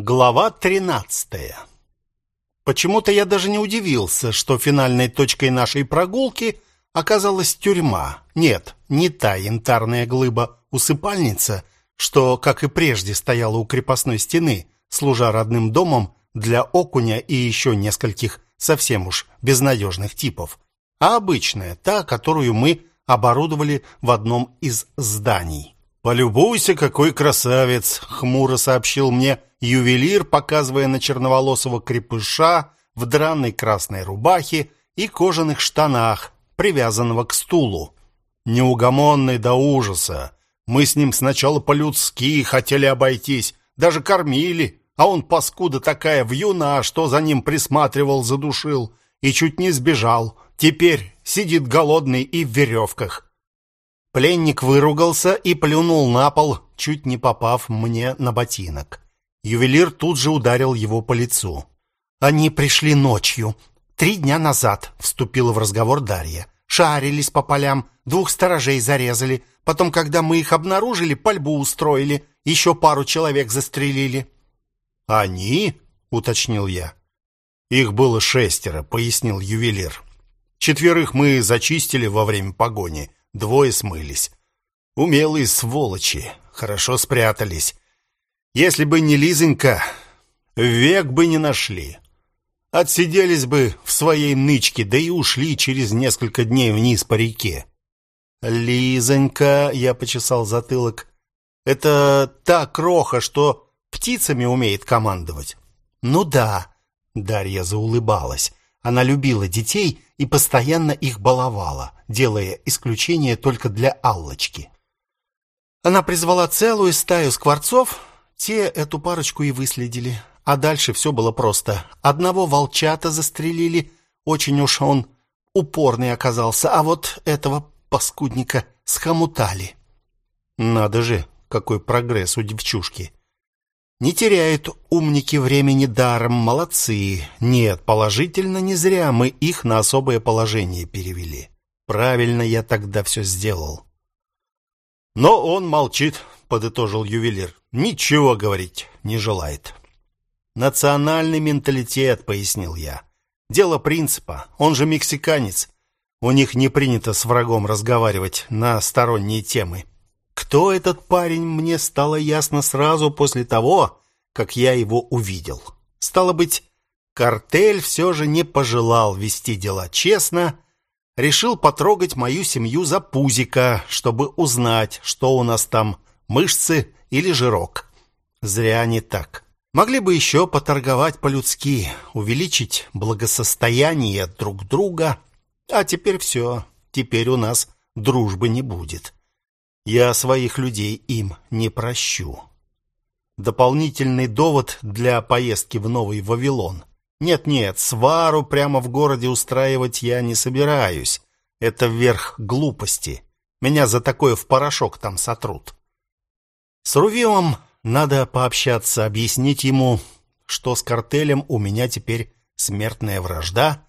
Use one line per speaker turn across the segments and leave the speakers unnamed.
Глава 13. Почему-то я даже не удивился, что финальной точкой нашей прогулки оказалась тюрьма. Нет, не та янтарная глыба-усыпальница, что, как и прежде, стояла у крепостной стены, служа родным домом для окуня и еще нескольких совсем уж безнадежных типов, а обычная, та, которую мы оборудовали в одном из зданий. «Полюбуйся, какой красавец!» — хмуро сообщил мне ювелир, показывая на черноволосого крепыша в драной красной рубахе и кожаных штанах, привязанного к стулу. Неугомонный до ужаса. Мы с ним сначала по-людски хотели обойтись, даже кормили, а он, паскуда такая, вьюна, что за ним присматривал, задушил и чуть не сбежал. Теперь сидит голодный и в веревках. Пленник выругался и плюнул на пол, чуть не попав мне на ботинок. Ювелир тут же ударил его по лицу. Они пришли ночью. Три дня назад вступила в разговор Дарья. Шарились по полям, двух сторожей зарезали. Потом, когда мы их обнаружили, пальбу устроили. Еще пару человек застрелили. «Они?» — уточнил я. «Их было шестеро», — пояснил ювелир. «Четверых мы зачистили во время погони. Двое смылись. Умелые сволочи, хорошо спрятались. Если бы не Лизонька, век бы не нашли. Отсиделись бы в своей нычке, да и ушли через несколько дней вниз по реке. Лизонька, я почесал затылок. Это та кроха, что птицами умеет командовать. Ну да, Дарья заулыбалась. Она любила детей и постоянно их баловала, делая исключение только для Аллочки. Она призвала целую стаю скворцов, те эту парочку и выследили. А дальше все было просто. Одного волчата застрелили, очень уж он упорный оказался, а вот этого паскудника схомутали. Надо же, какой прогресс у девчушки. Не теряют умники времени даром, молодцы. Нет, положительно не зря мы их на особое положение перевели. Правильно я тогда все сделал. Но он молчит, подытожил ювелир. Ничего говорить не желает. Национальный менталитет, пояснил я. Дело принципа. Он же мексиканец. У них не принято с врагом разговаривать на сторонние темы. Кто этот парень, мне стало ясно сразу после того, как я его увидел. Стало быть, картель все же не пожелал вести дела честно, решил потрогать мою семью за пузико, чтобы узнать, что у нас там, мышцы или жирок. Зря не так. Могли бы еще поторговать по-людски, увеличить благосостояние друг друга. А теперь все. Теперь у нас дружбы не будет. Я своих людей им не прощу. Дополнительный довод для поездки в Новый Вавилон. Нет-нет, свару прямо в городе устраивать я не собираюсь. Это верх глупости. Меня за такое в порошок там сотрут. С Рувимом надо пообщаться, объяснить ему, что с картелем у меня теперь смертная вражда.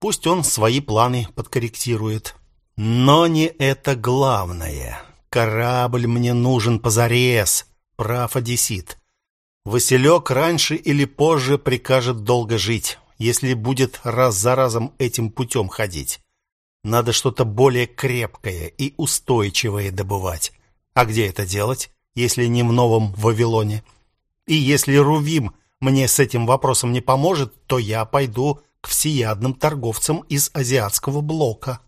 Пусть он свои планы подкорректирует. Но не это главное. Корабль мне нужен позарез, прав одессит. Василек раньше или позже прикажет долго жить, если будет раз за разом этим путем ходить. Надо что-то более крепкое и устойчивое добывать. А где это делать, если не в Новом Вавилоне? И если Рувим мне с этим вопросом не поможет, то я пойду к всеядным торговцам из азиатского блока.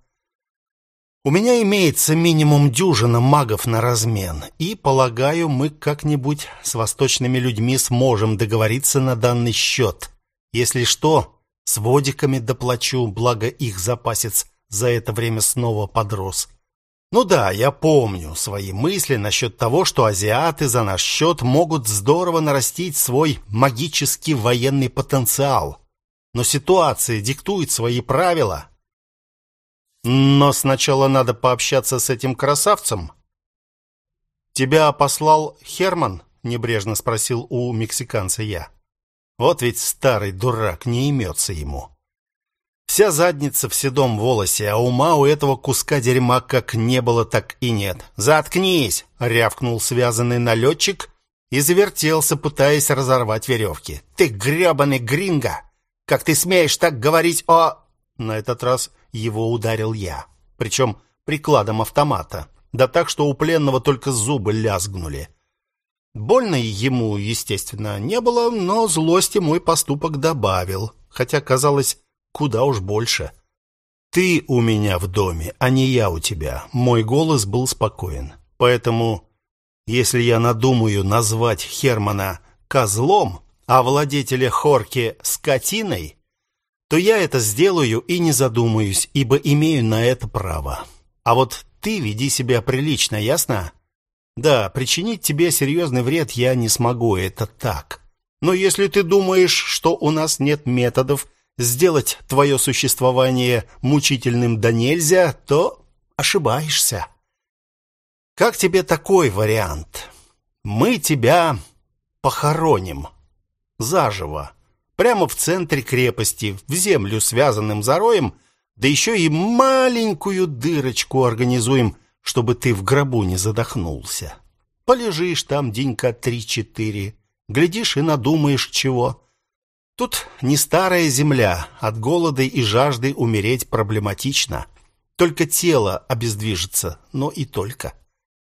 У меня имеется минимум дюжина магов на размен, и, полагаю, мы как-нибудь с восточными людьми сможем договориться на данный счет. Если что, с водиками доплачу, благо их запасец за это время снова подрос. Ну да, я помню свои мысли насчет того, что азиаты за наш счет могут здорово нарастить свой магический военный потенциал. Но ситуация диктует свои правила, но сначала надо пообщаться с этим красавцем. Тебя послал Херман? небрежно спросил у мексиканца я. Вот ведь старый дурак, не имется ему. Вся задница в седом волосе, а ума у этого куска дерьма как не было, так и нет. «Заткнись!» — рявкнул связанный налетчик и завертелся, пытаясь разорвать веревки. «Ты гребаный гринго! Как ты смеешь так говорить о...» На этот раз его ударил я, причем прикладом автомата, да так, что у пленного только зубы лязгнули. Больно ему, естественно, не было, но злости мой поступок добавил, хотя казалось куда уж больше. Ты у меня в доме, а не я у тебя. Мой голос был спокоен. Поэтому, если я надумаю назвать Хермана козлом, а владетеля Хорки скотиной, то я это сделаю и не задумаюсь, ибо имею на это право. А вот ты веди себя прилично, ясно? Да, причинить тебе серьезный вред я не смогу, это так. Но если ты думаешь, что у нас нет методов сделать твое существование мучительным да нельзя, то ошибаешься. Как тебе такой вариант? Мы тебя похороним заживо, прямо в центре крепости, в землю связанным зароем, да еще и маленькую дырочку организуем, чтобы ты в гробу не задохнулся. Полежишь там денька три-четыре, глядишь и надумаешь чего. Тут не старая земля, от голода и жажды умереть проблематично. Только тело обездвижится, но и только.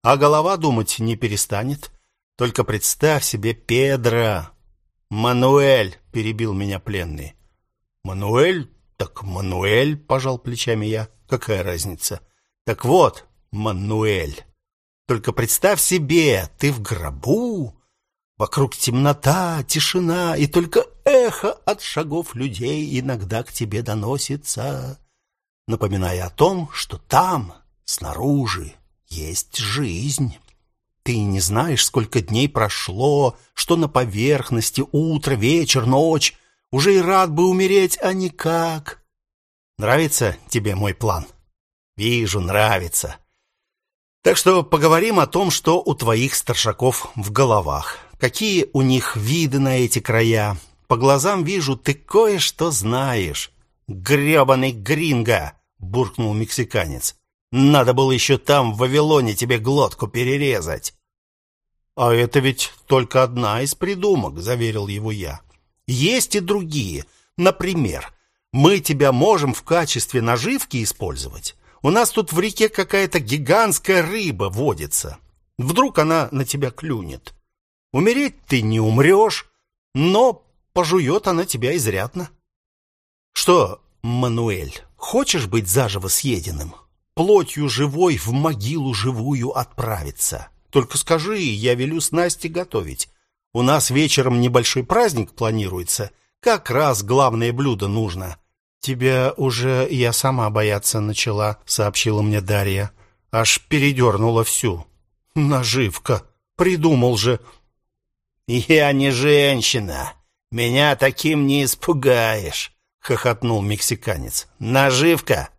А голова думать не перестанет. Только представь себе Педро. Мануэль, перебил меня пленный. Мануэль? Так Мануэль, пожал плечами я. Какая разница? Так вот, Мануэль. Только представь себе, ты в гробу, Вокруг темнота, тишина, и только эхо от шагов людей иногда к тебе доносится, напоминая о том, что там, снаружи, есть жизнь. Ты не знаешь, сколько дней прошло, что на поверхности утро, вечер, ночь. Уже и рад бы умереть, а никак. Нравится тебе мой план? Вижу, нравится. Так что поговорим о том, что у твоих старшаков в головах. Какие у них виды на эти края? По глазам вижу, ты кое-что знаешь. Гребаный гринго, буркнул мексиканец. Надо было еще там в Вавилоне тебе глотку перерезать. А это ведь только одна из придумок, заверил его я. Есть и другие. Например, мы тебя можем в качестве наживки использовать. У нас тут в реке какая-то гигантская рыба водится. Вдруг она на тебя клюнет. Умереть ты не умрешь, но пожует она тебя изрядно. Что, Мануэль, хочешь быть заживо съеденным? Плотью живой в могилу живую отправиться. Только скажи, я велю снасти готовить. У нас вечером небольшой праздник планируется. Как раз главное блюдо нужно. Тебя уже я сама бояться начала, сообщила мне Дарья. Аж передернула всю. Наживка. Придумал же. «Я не женщина. Меня таким не испугаешь», — хохотнул мексиканец. «Наживка?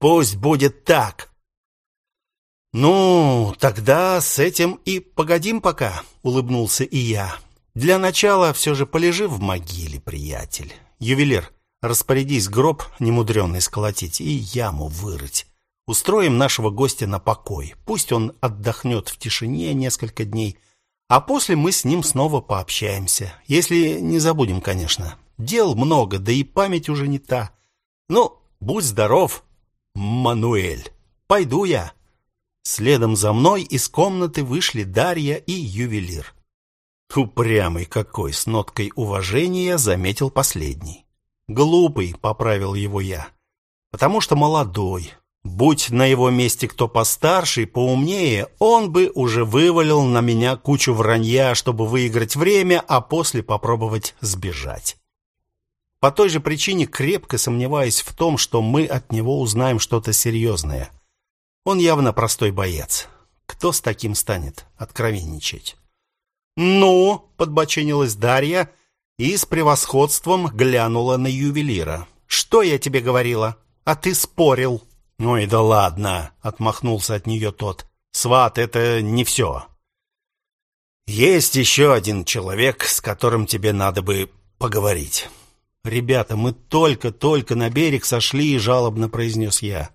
Пусть будет так». «Ну, тогда с этим и погодим пока», — улыбнулся и я. «Для начала все же полежи в могиле, приятель. Ювелир, распорядись гроб немудренный сколотить и яму вырыть. Устроим нашего гостя на покой. Пусть он отдохнет в тишине несколько дней, а после мы с ним снова пообщаемся. Если не забудем, конечно. Дел много, да и память уже не та. Ну, будь здоров, Мануэль. Пойду я. Следом за мной из комнаты вышли Дарья и ювелир. Упрямый какой, с ноткой уважения заметил последний. Глупый, поправил его я. Потому что молодой, Будь на его месте кто постарше и поумнее, он бы уже вывалил на меня кучу вранья, чтобы выиграть время, а после попробовать сбежать. По той же причине крепко сомневаюсь в том, что мы от него узнаем что-то серьезное. Он явно простой боец. Кто с таким станет откровенничать? «Ну?» — подбоченилась Дарья и с превосходством глянула на ювелира. «Что я тебе говорила? А ты спорил». «Ой, да ладно!» — отмахнулся от нее тот. «Сват — это не все. Есть еще один человек, с которым тебе надо бы поговорить». «Ребята, мы только-только на берег сошли», — жалобно произнес я.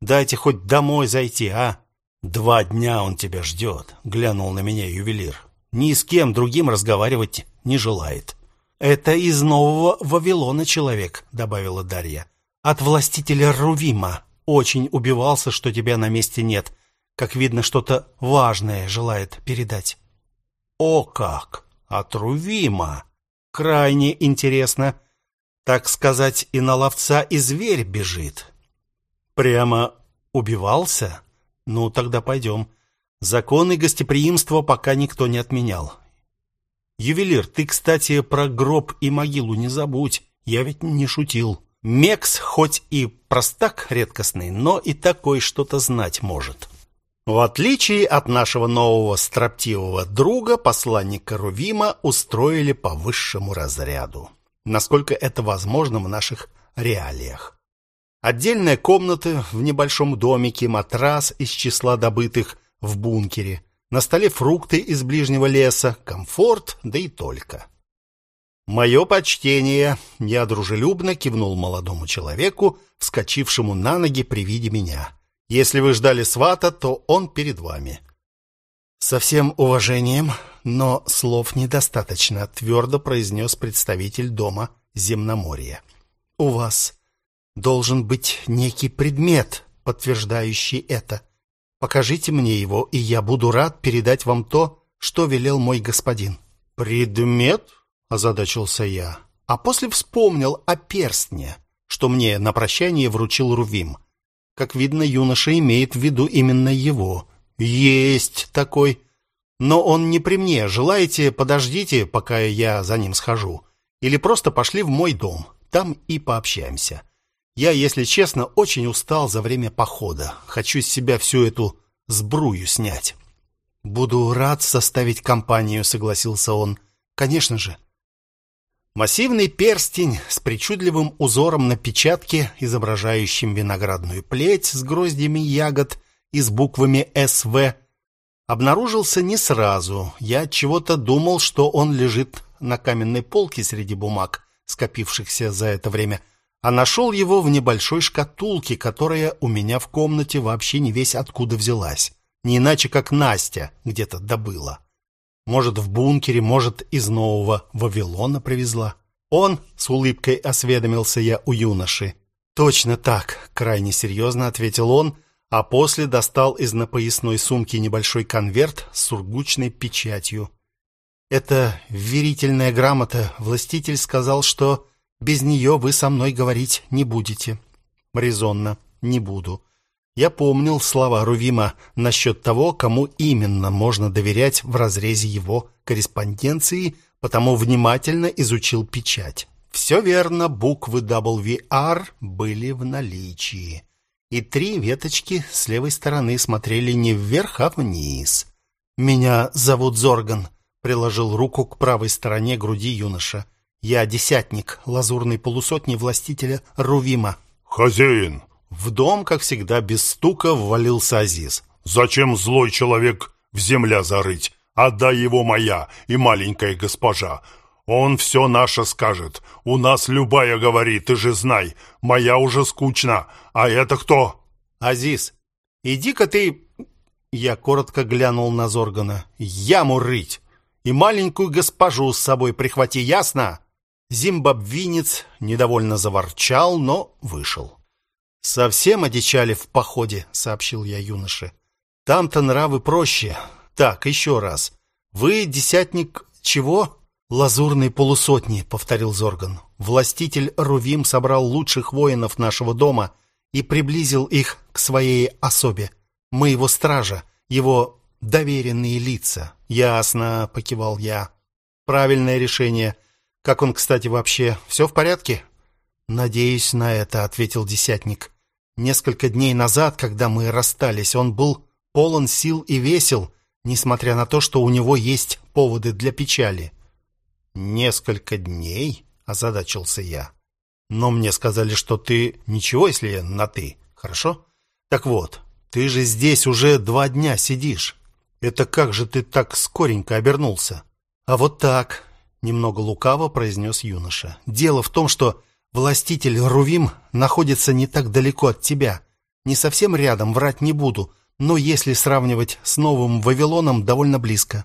«Дайте хоть домой зайти, а?» «Два дня он тебя ждет», — глянул на меня ювелир. ни с кем другим разговаривать не желает. «Это из нового Вавилона человек», — добавила Дарья. «От властителя Рувима. Очень убивался, что тебя на месте нет. Как видно, что-то важное желает передать». «О как! От Рувима! Крайне интересно. Так сказать, и на ловца и зверь бежит». «Прямо убивался? Ну, тогда пойдем». Законы гостеприимства пока никто не отменял. Ювелир, ты, кстати, про гроб и могилу не забудь. Я ведь не шутил. Мекс хоть и простак редкостный, но и такой что-то знать может. В отличие от нашего нового строптивого друга, посланника Рувима устроили по высшему разряду. Насколько это возможно в наших реалиях. Отдельная комната в небольшом домике, матрас из числа добытых в бункере. На столе фрукты из ближнего леса, комфорт, да и только. «Мое почтение!» — я дружелюбно кивнул молодому человеку, вскочившему на ноги при виде меня. «Если вы ждали свата, то он перед вами». «Со всем уважением, но слов недостаточно», — твердо произнес представитель дома Земноморья. «У вас должен быть некий предмет, подтверждающий это. Покажите мне его, и я буду рад передать вам то, что велел мой господин». «Предмет?» – озадачился я. А после вспомнил о перстне, что мне на прощание вручил Рувим. Как видно, юноша имеет в виду именно его. «Есть такой. Но он не при мне. Желаете, подождите, пока я за ним схожу. Или просто пошли в мой дом. Там и пообщаемся». Я, если честно, очень устал за время похода. Хочу с себя всю эту сбрую снять. Буду рад составить компанию, согласился он. Конечно же. Массивный перстень с причудливым узором на печатке, изображающим виноградную плеть с гроздьями ягод и с буквами СВ, обнаружился не сразу. Я чего-то думал, что он лежит на каменной полке среди бумаг, скопившихся за это время а нашел его в небольшой шкатулке, которая у меня в комнате вообще не весь откуда взялась. Не иначе, как Настя где-то добыла. Может, в бункере, может, из нового Вавилона привезла. Он, с улыбкой осведомился я у юноши. «Точно так», — крайне серьезно ответил он, а после достал из напоясной сумки небольшой конверт с сургучной печатью. «Это верительная грамота. Властитель сказал, что без нее вы со мной говорить не будете. Резонно, не буду. Я помнил слова Рувима насчет того, кому именно можно доверять в разрезе его корреспонденции, потому внимательно изучил печать. Все верно, буквы WR были в наличии. И три веточки с левой стороны смотрели не вверх, а вниз. «Меня зовут Зорган», — приложил руку к правой стороне груди юноша. Я десятник лазурной полусотни властителя Рувима.
Хозяин.
В дом, как всегда, без стука ввалился Азиз.
Зачем злой человек в земля зарыть? Отдай его моя и маленькая госпожа. Он все наше скажет. У нас любая говорит, ты же знай. Моя уже скучно. А это кто?
Азиз, иди-ка ты... Я коротко глянул на Зоргана. Яму рыть. И маленькую госпожу с собой прихвати, ясно? Зимбабвинец недовольно заворчал, но вышел. «Совсем одичали в походе», — сообщил я юноше. «Там-то нравы проще. Так, еще раз. Вы десятник чего?» «Лазурной полусотни», — повторил Зорган. «Властитель Рувим собрал лучших воинов нашего дома и приблизил их к своей особе. Мы его стража, его доверенные лица». «Ясно», — покивал я. «Правильное решение. Как он, кстати, вообще? Все в порядке? Надеюсь на это, ответил десятник. Несколько дней назад, когда мы расстались, он был полон сил и весел, несмотря на то, что у него есть поводы для печали. Несколько дней, озадачился я. Но мне сказали, что ты ничего, если на ты. Хорошо? Так вот, ты же здесь уже два дня сидишь. Это как же ты так скоренько обернулся? А вот так, немного лукаво произнес юноша. Дело в том, что властитель Рувим находится не так далеко от тебя. Не совсем рядом, врать не буду, но если сравнивать с новым Вавилоном, довольно близко.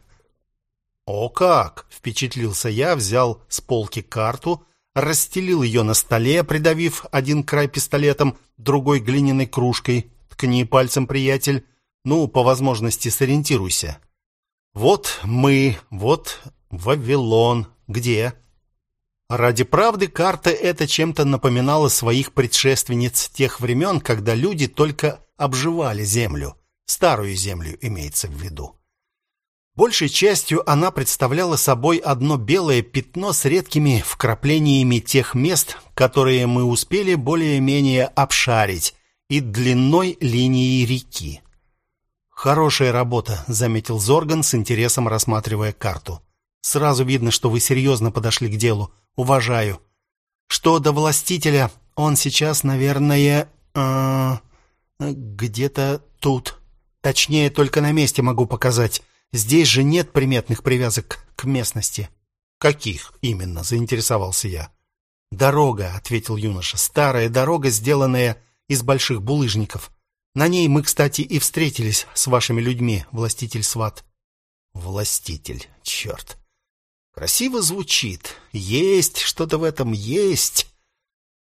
О как! Впечатлился я, взял с полки карту, расстелил ее на столе, придавив один край пистолетом, другой глиняной кружкой. Ткни пальцем, приятель. Ну, по возможности сориентируйся. Вот мы, вот Вавилон. Где? Ради правды, карта эта чем-то напоминала своих предшественниц тех времен, когда люди только обживали землю. Старую землю имеется в виду. Большей частью она представляла собой одно белое пятно с редкими вкраплениями тех мест, которые мы успели более-менее обшарить, и длиной линии реки. Хорошая работа, заметил Зорган с интересом рассматривая карту. Сразу видно, что вы серьезно подошли к делу. Уважаю. Что до властителя, он сейчас, наверное, э, где-то тут. Точнее, только на месте могу показать. Здесь же нет приметных привязок к местности. Каких именно, заинтересовался я. Дорога, ответил юноша. Старая дорога, сделанная из больших булыжников. На ней мы, кстати, и встретились с вашими людьми, властитель Сват. Властитель, черт. Красиво звучит. Есть что-то в этом есть.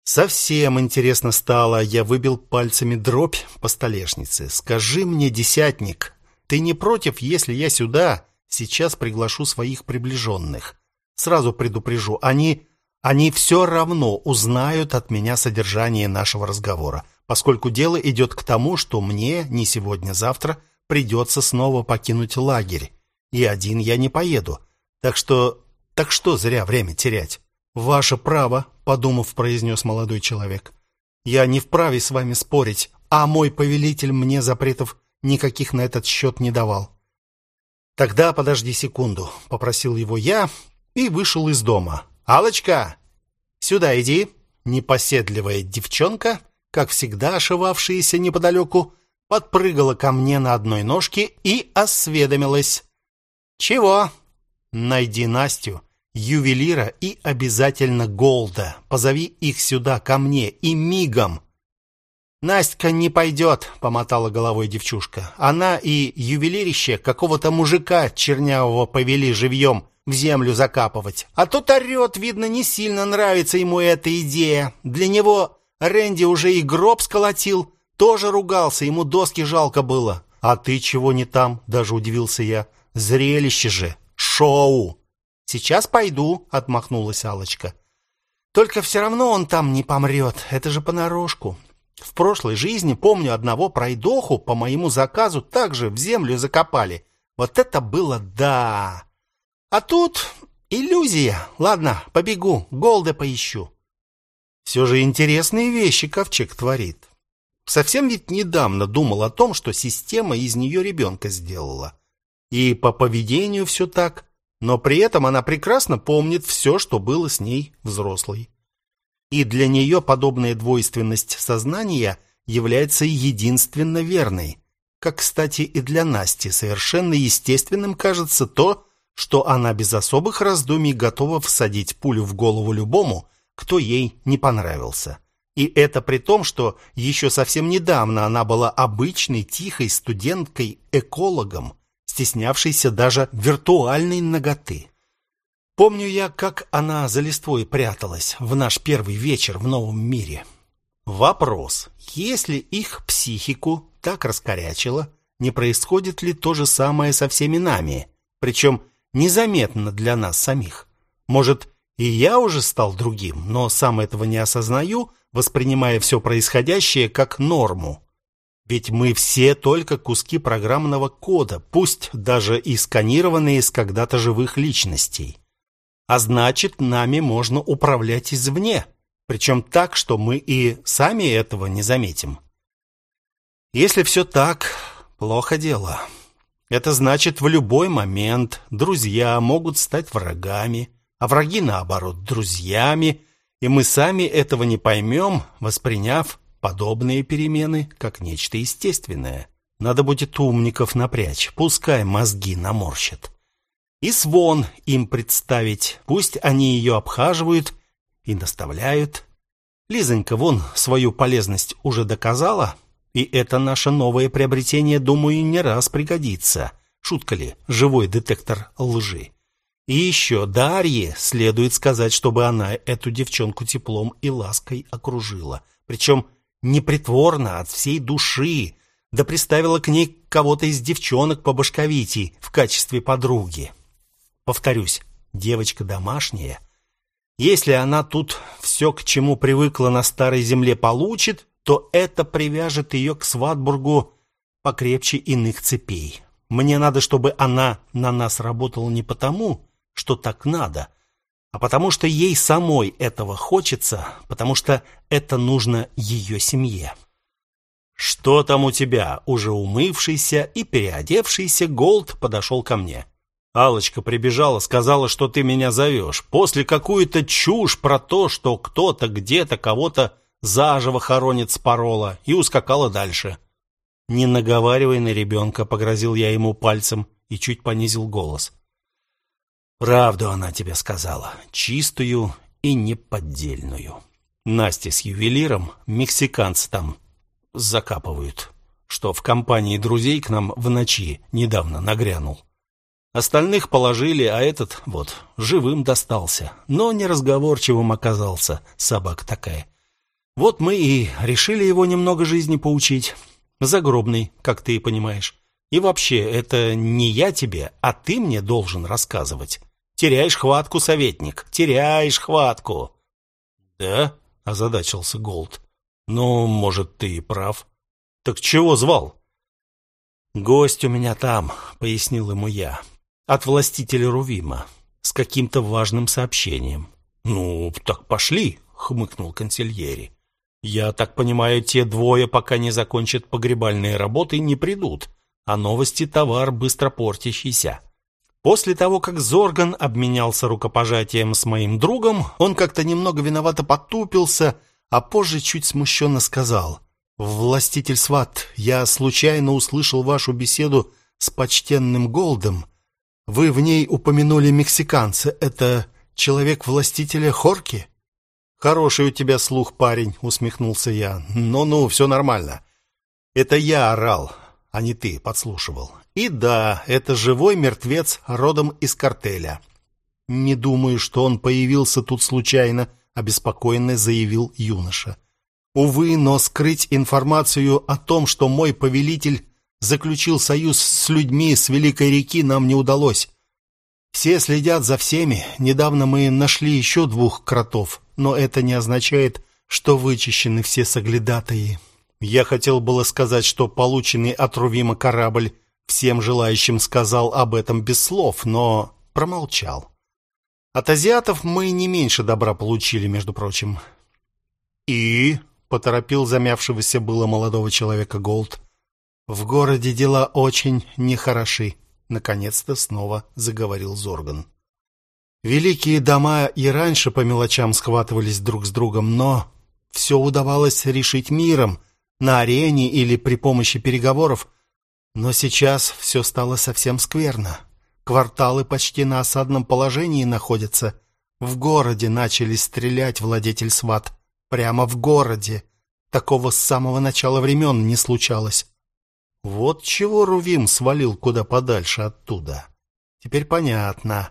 Совсем интересно стало. Я выбил пальцами дробь по столешнице. Скажи мне, десятник, ты не против, если я сюда сейчас приглашу своих приближенных? Сразу предупрежу, они они все равно узнают от меня содержание нашего разговора, поскольку дело идет к тому, что мне не сегодня-завтра придется снова покинуть лагерь, и один я не поеду. Так что так что зря время терять. Ваше право, подумав, произнес молодой человек. Я не вправе с вами спорить, а мой повелитель мне запретов никаких на этот счет не давал. Тогда подожди секунду, попросил его я и вышел из дома. Алочка, сюда иди. Непоседливая девчонка, как всегда ошивавшаяся неподалеку, подпрыгала ко мне на одной ножке и осведомилась: "Чего? Найди Настю, ювелира и обязательно Голда. Позови их сюда ко мне и мигом. Настя не пойдет», — помотала головой девчушка. Она и ювелирище какого-то мужика чернявого повели живьем в землю закапывать. А тот орет, видно, не сильно нравится ему эта идея. Для него Рэнди уже и гроб сколотил, тоже ругался, ему доски жалко было. А ты чего не там? даже удивился я. Зрелище же, шоу. Сейчас пойду, отмахнулась Алочка. Только все равно он там не помрет, это же понарошку. В прошлой жизни, помню, одного пройдоху по моему заказу также в землю закопали. Вот это было да. А тут иллюзия. Ладно, побегу, Голда поищу. Все же интересные вещи Ковчег творит. Совсем ведь недавно думал о том, что система из нее ребенка сделала. И по поведению все так, но при этом она прекрасно помнит все, что было с ней взрослой и для нее подобная двойственность сознания является единственно верной. Как, кстати, и для Насти совершенно естественным кажется то, что она без особых раздумий готова всадить пулю в голову любому, кто ей не понравился. И это при том, что еще совсем недавно она была обычной тихой студенткой-экологом, стеснявшейся даже виртуальной наготы. Помню я, как она за листвой пряталась в наш первый вечер в новом мире. Вопрос: если их психику так раскорячило, не происходит ли то же самое со всеми нами, причем незаметно для нас самих? Может, и я уже стал другим, но сам этого не осознаю, воспринимая все происходящее как норму. Ведь мы все только куски программного кода, пусть даже и сканированные из когда-то живых личностей. А значит, нами можно управлять извне, причем так, что мы и сами этого не заметим. Если все так, плохо дело. Это значит, в любой момент друзья могут стать врагами, а враги наоборот друзьями, и мы сами этого не поймем, восприняв подобные перемены как нечто естественное. Надо будет умников напрячь, пускай мозги наморщат и свон им представить. Пусть они ее обхаживают и наставляют. Лизонька вон свою полезность уже доказала, и это наше новое приобретение, думаю, не раз пригодится. Шутка ли, живой детектор лжи. И еще Дарье следует сказать, чтобы она эту девчонку теплом и лаской окружила. Причем не притворно, а от всей души. Да приставила к ней кого-то из девчонок по башковитии в качестве подруги. Повторюсь, девочка домашняя. Если она тут все, к чему привыкла на старой земле, получит, то это привяжет ее к Сватбургу покрепче иных цепей. Мне надо, чтобы она на нас работала не потому, что так надо, а потому что ей самой этого хочется, потому что это нужно ее семье. «Что там у тебя?» Уже умывшийся и переодевшийся Голд подошел ко мне. алочка прибежала, сказала, что ты меня зовешь. После какую-то чушь про то, что кто-то где-то кого-то заживо хоронит с парола, и ускакала дальше. «Не наговаривай на ребенка», — погрозил я ему пальцем и чуть понизил голос. «Правду она тебе сказала, чистую и неподдельную. Настя с ювелиром, мексиканцы там закапывают, что в компании друзей к нам в ночи недавно нагрянул. Остальных положили, а этот, вот, живым достался, но неразговорчивым оказался, собака такая. Вот мы и решили его немного жизни поучить». Загробный, как ты и понимаешь. И вообще, это не я тебе, а ты мне должен рассказывать. Теряешь хватку, советник, теряешь хватку. Да? озадачился Голд. Ну, может, ты и прав. Так чего звал? Гость у меня там, пояснил ему я. От властителя Рувима с каким-то важным сообщением. Ну, так пошли, хмыкнул консильери. Я так понимаю, те двое, пока не закончат погребальные работы, не придут, а новости товар быстро портящийся. После того, как Зорган обменялся рукопожатием с моим другом, он как-то немного виновато потупился, а позже чуть смущенно сказал: "Властитель Сват, я случайно услышал вашу беседу с почтенным Голдом. Вы в ней упомянули мексиканца. Это человек властителя Хорки?" Хороший у тебя слух, парень, усмехнулся я. Ну-ну, все нормально. Это я орал, а не ты подслушивал. И да, это живой мертвец родом из картеля. Не думаю, что он появился тут случайно, обеспокоенно заявил юноша. Увы, но скрыть информацию о том, что мой повелитель заключил союз с людьми с Великой реки, нам не удалось. Все следят за всеми. Недавно мы нашли еще двух кротов, но это не означает, что вычищены все соглядатаи. Я хотел было сказать, что полученный от Рувима корабль всем желающим сказал об этом без слов, но промолчал. От азиатов мы не меньше добра получили, между прочим. И поторопил замявшегося было молодого человека Голд. В городе дела очень нехороши наконец-то снова заговорил Зорган. Великие дома и раньше по мелочам схватывались друг с другом, но все удавалось решить миром, на арене или при помощи переговоров. Но сейчас все стало совсем скверно. Кварталы почти на осадном положении находятся. В городе начали стрелять владетель сват. Прямо в городе. Такого с самого начала времен не случалось. Вот чего Рувим свалил куда подальше оттуда. Теперь понятно.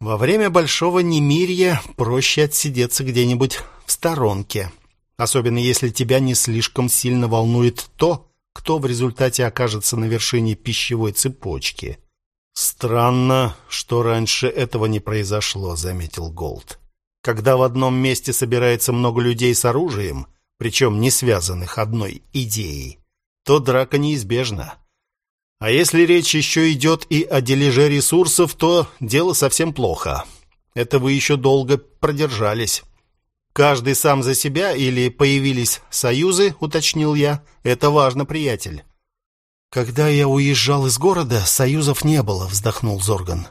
Во время большого немирья проще отсидеться где-нибудь в сторонке, особенно если тебя не слишком сильно волнует то, кто в результате окажется на вершине пищевой цепочки. Странно, что раньше этого не произошло, заметил Голд. Когда в одном месте собирается много людей с оружием, причем не связанных одной идеей, то драка неизбежна. А если речь еще идет и о дележе ресурсов, то дело совсем плохо. Это вы еще долго продержались. Каждый сам за себя или появились союзы, уточнил я. Это важно, приятель. Когда я уезжал из города, союзов не было, вздохнул Зорган.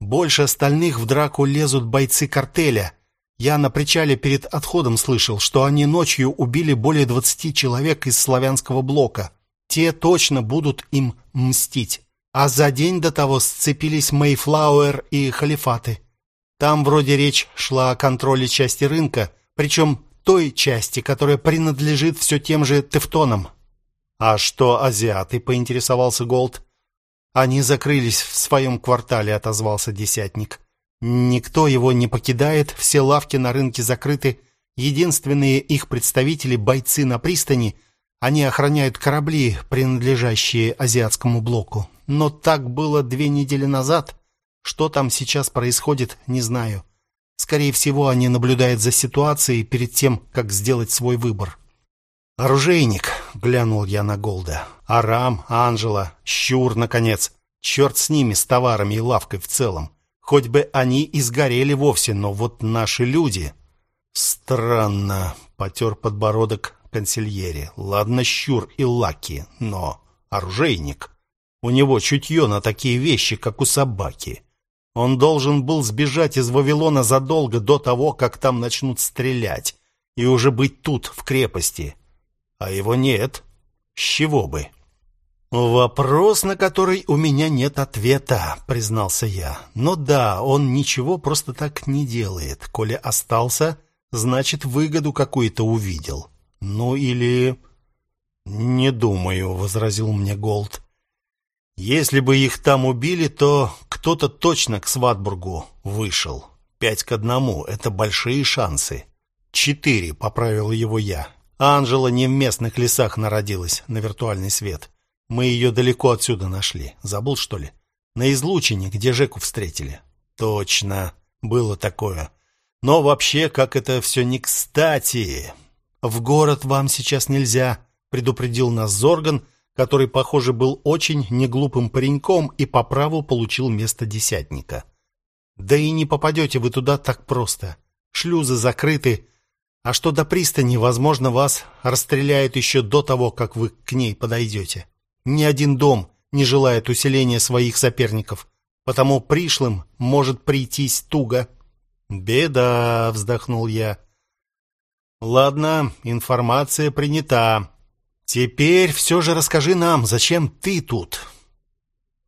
Больше остальных в драку лезут бойцы картеля. Я на причале перед отходом слышал, что они ночью убили более двадцати человек из славянского блока. Те точно будут им мстить. А за день до того сцепились Мейфлауэр и Халифаты. Там вроде речь шла о контроле части рынка, причем той части, которая принадлежит все тем же тевтонам. А что азиаты, поинтересовался Голд. Они закрылись в своем квартале, отозвался десятник. Никто его не покидает, все лавки на рынке закрыты. Единственные их представители бойцы на пристани. Они охраняют корабли, принадлежащие азиатскому блоку. Но так было две недели назад. Что там сейчас происходит, не знаю. Скорее всего, они наблюдают за ситуацией перед тем, как сделать свой выбор. Оружейник, глянул я на Голда. Арам, Анжела, Щур наконец. Черт с ними, с товарами и лавкой в целом. Хоть бы они и сгорели вовсе, но вот наши люди. Странно, потер подбородок консильери. Ладно, Щур и Лаки, но оружейник. У него чутье на такие вещи, как у собаки. Он должен был сбежать из Вавилона задолго до того, как там начнут стрелять, и уже быть тут, в крепости. А его нет. С чего бы? «Вопрос, на который у меня нет ответа», — признался я. «Но да, он ничего просто так не делает. Коли остался, значит, выгоду какую-то увидел. Ну или...» «Не думаю», — возразил мне Голд. «Если бы их там убили, то кто-то точно к Сватбургу вышел. Пять к одному — это большие шансы». «Четыре», — поправил его я. «Анжела не в местных лесах народилась на виртуальный свет». Мы ее далеко отсюда нашли. Забыл, что ли? На излучине, где Жеку встретили. Точно, было такое. Но вообще, как это все не кстати. В город вам сейчас нельзя, предупредил нас Зорган, который, похоже, был очень неглупым пареньком и по праву получил место десятника. Да и не попадете вы туда так просто. Шлюзы закрыты, а что до пристани, возможно, вас расстреляют еще до того, как вы к ней подойдете. Ни один дом не желает усиления своих соперников, потому пришлым может прийтись туго. Беда, вздохнул я. Ладно, информация принята. Теперь все же расскажи нам, зачем ты тут?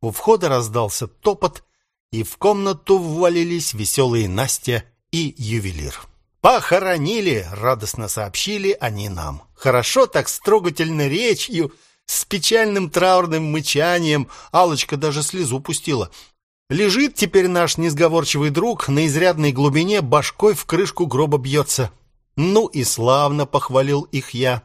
У входа раздался топот, и в комнату ввалились веселые Настя и ювелир. «Похоронили!» — радостно сообщили они нам. «Хорошо так с трогательной речью!» с печальным траурным мычанием, алочка даже слезу пустила. Лежит теперь наш несговорчивый друг на изрядной глубине, башкой в крышку гроба бьется. Ну и славно похвалил их я.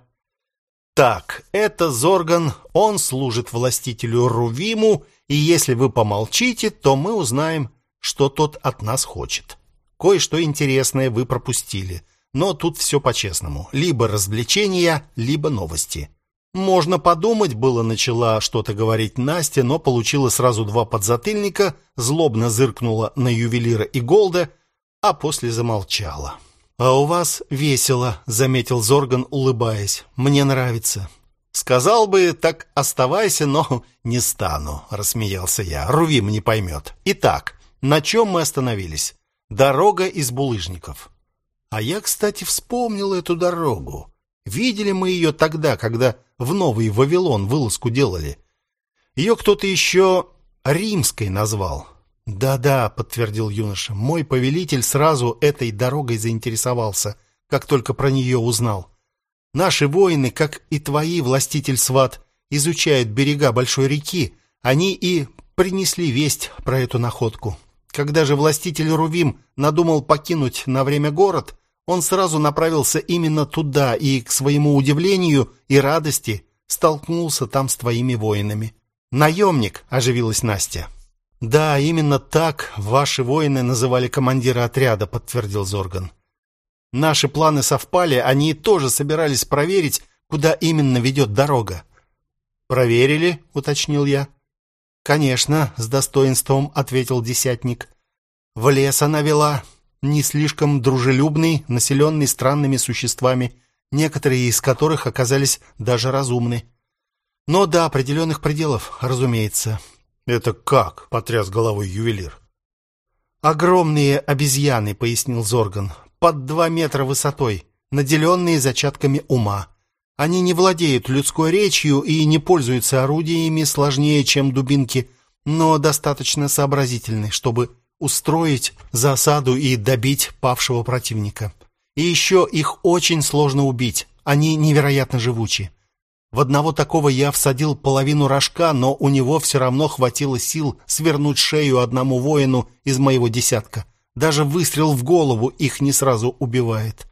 Так, это Зорган, он служит властителю Рувиму, и если вы помолчите, то мы узнаем, что тот от нас хочет. Кое-что интересное вы пропустили, но тут все по-честному. Либо развлечения, либо новости. Можно подумать, было начала что-то говорить Настя, но получила сразу два подзатыльника, злобно зыркнула на ювелира и Голда, а после замолчала. А у вас весело, заметил Зорган, улыбаясь. Мне нравится. Сказал бы, так оставайся, но не стану, рассмеялся я. Рувим не поймет. Итак, на чем мы остановились? Дорога из булыжников. А я, кстати, вспомнил эту дорогу. Видели мы ее тогда, когда в Новый Вавилон вылазку делали. Ее кто-то еще Римской назвал. Да-да, подтвердил юноша. Мой повелитель сразу этой дорогой заинтересовался, как только про нее узнал. Наши воины, как и твои, властитель Сват, изучают берега большой реки. Они и принесли весть про эту находку. Когда же властитель Рувим надумал покинуть на время город, он сразу направился именно туда и, к своему удивлению и радости, столкнулся там с твоими воинами. Наемник, оживилась Настя. Да, именно так ваши воины называли командира отряда, подтвердил Зорган. Наши планы совпали, они тоже собирались проверить, куда именно ведет дорога. Проверили, уточнил я. Конечно, с достоинством ответил десятник. В лес она вела, не слишком дружелюбный, населенный странными существами, некоторые из которых оказались даже разумны. Но до определенных пределов, разумеется. Это как? потряс головой ювелир. Огромные обезьяны, пояснил Зорган, под два метра высотой, наделенные зачатками ума. Они не владеют людской речью и не пользуются орудиями сложнее, чем дубинки, но достаточно сообразительны, чтобы устроить засаду и добить павшего противника. И еще их очень сложно убить. Они невероятно живучи. В одного такого я всадил половину рожка, но у него все равно хватило сил свернуть шею одному воину из моего десятка. Даже выстрел в голову их не сразу убивает.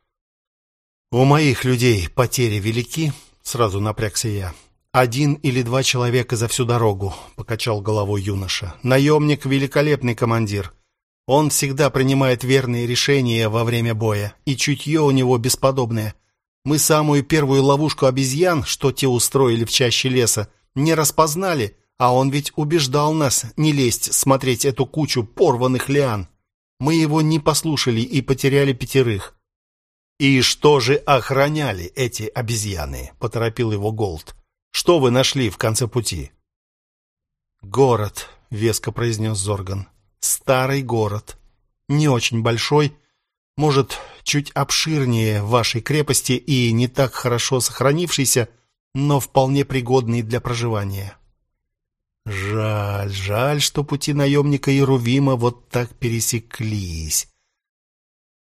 У моих людей потери велики, сразу напрягся я. Один или два человека за всю дорогу, покачал головой юноша. Наемник великолепный командир. Он всегда принимает верные решения во время боя, и чутье у него бесподобное. Мы самую первую ловушку обезьян, что те устроили в чаще леса, не распознали, а он ведь убеждал нас не лезть смотреть эту кучу порванных лиан. Мы его не послушали и потеряли пятерых. И что же охраняли эти обезьяны? поторопил его Голд. Что вы нашли в конце пути? Город, веско произнес Зорган. Старый город. Не очень большой, может, чуть обширнее вашей крепости и не так хорошо сохранившийся, но вполне пригодный для проживания. Жаль, жаль, что пути наемника и Рувима вот так пересеклись.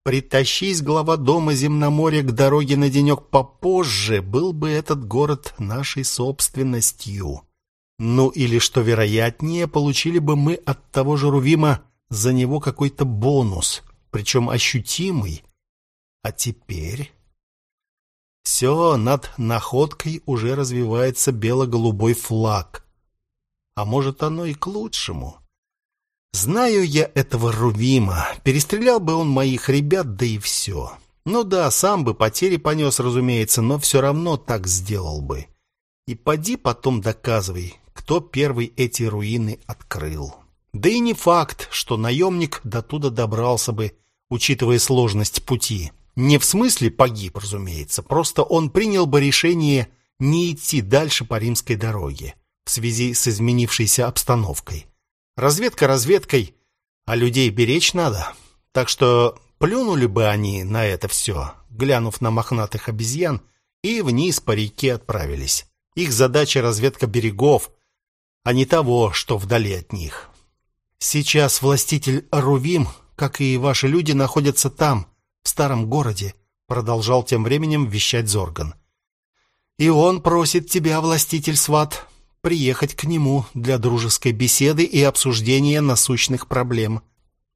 Притащись глава дома Земноморья к дороге на денек попозже, был бы этот город нашей собственностью. Ну или, что вероятнее, получили бы мы от того же Рувима за него какой-то бонус — причем ощутимый. А теперь... Все, над находкой уже развивается бело-голубой флаг. А может, оно и к лучшему. Знаю я этого Рувима. Перестрелял бы он моих ребят, да и все. Ну да, сам бы потери понес, разумеется, но все равно так сделал бы. И поди потом доказывай, кто первый эти руины открыл. Да и не факт, что наемник до туда добрался бы, учитывая сложность пути. Не в смысле погиб, разумеется, просто он принял бы решение не идти дальше по римской дороге в связи с изменившейся обстановкой. Разведка разведкой, а людей беречь надо. Так что плюнули бы они на это все, глянув на мохнатых обезьян, и вниз по реке отправились. Их задача разведка берегов, а не того, что вдали от них. Сейчас властитель Рувим как и ваши люди, находятся там, в старом городе, продолжал тем временем вещать Зорган. И он просит тебя, властитель Сват, приехать к нему для дружеской беседы и обсуждения насущных проблем.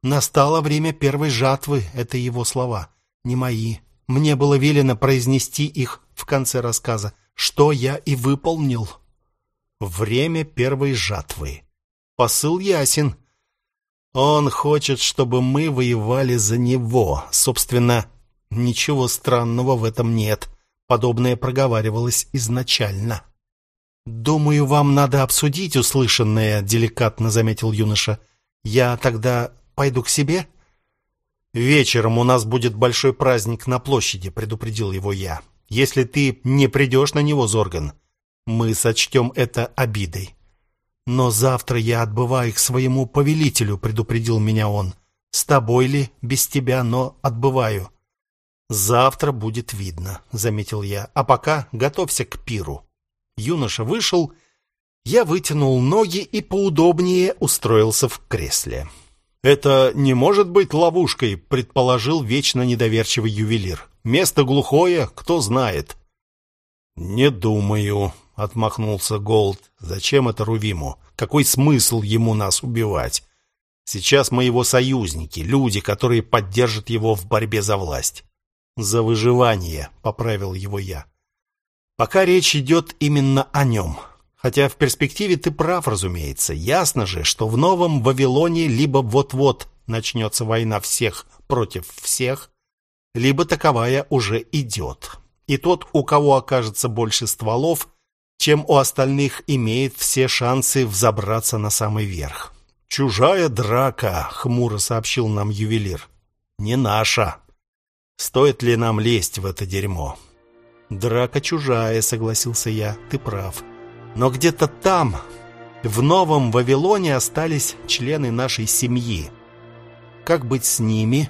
Настало время первой жатвы, это его слова, не мои. Мне было велено произнести их в конце рассказа, что я и выполнил. Время первой жатвы. Посыл ясен. Он хочет, чтобы мы воевали за него. Собственно, ничего странного в этом нет. Подобное проговаривалось изначально. Думаю, вам надо обсудить услышанное, деликатно заметил юноша. Я тогда пойду к себе. Вечером у нас будет большой праздник на площади, предупредил его я. Если ты не придешь на него, Зорган, мы сочтем это обидой. Но завтра я отбываю к своему повелителю, предупредил меня он. С тобой ли, без тебя, но отбываю. Завтра будет видно, заметил я. А пока готовься к пиру. Юноша вышел, я вытянул ноги и поудобнее устроился в кресле. Это не может быть ловушкой, предположил вечно недоверчивый ювелир. Место глухое, кто знает. Не думаю, отмахнулся Голд. Зачем это Рувиму? Какой смысл ему нас убивать? Сейчас мы его союзники, люди, которые поддержат его в борьбе за власть. За выживание, поправил его я. Пока речь идет именно о нем. Хотя в перспективе ты прав, разумеется. Ясно же, что в новом Вавилоне либо вот-вот начнется война всех против всех, либо таковая уже идет. И тот, у кого окажется больше стволов, чем у остальных, имеет все шансы взобраться на самый верх. Чужая драка, хмуро сообщил нам ювелир. Не наша. Стоит ли нам лезть в это дерьмо? Драка чужая, согласился я. Ты прав. Но где-то там, в Новом Вавилоне остались члены нашей семьи. Как быть с ними?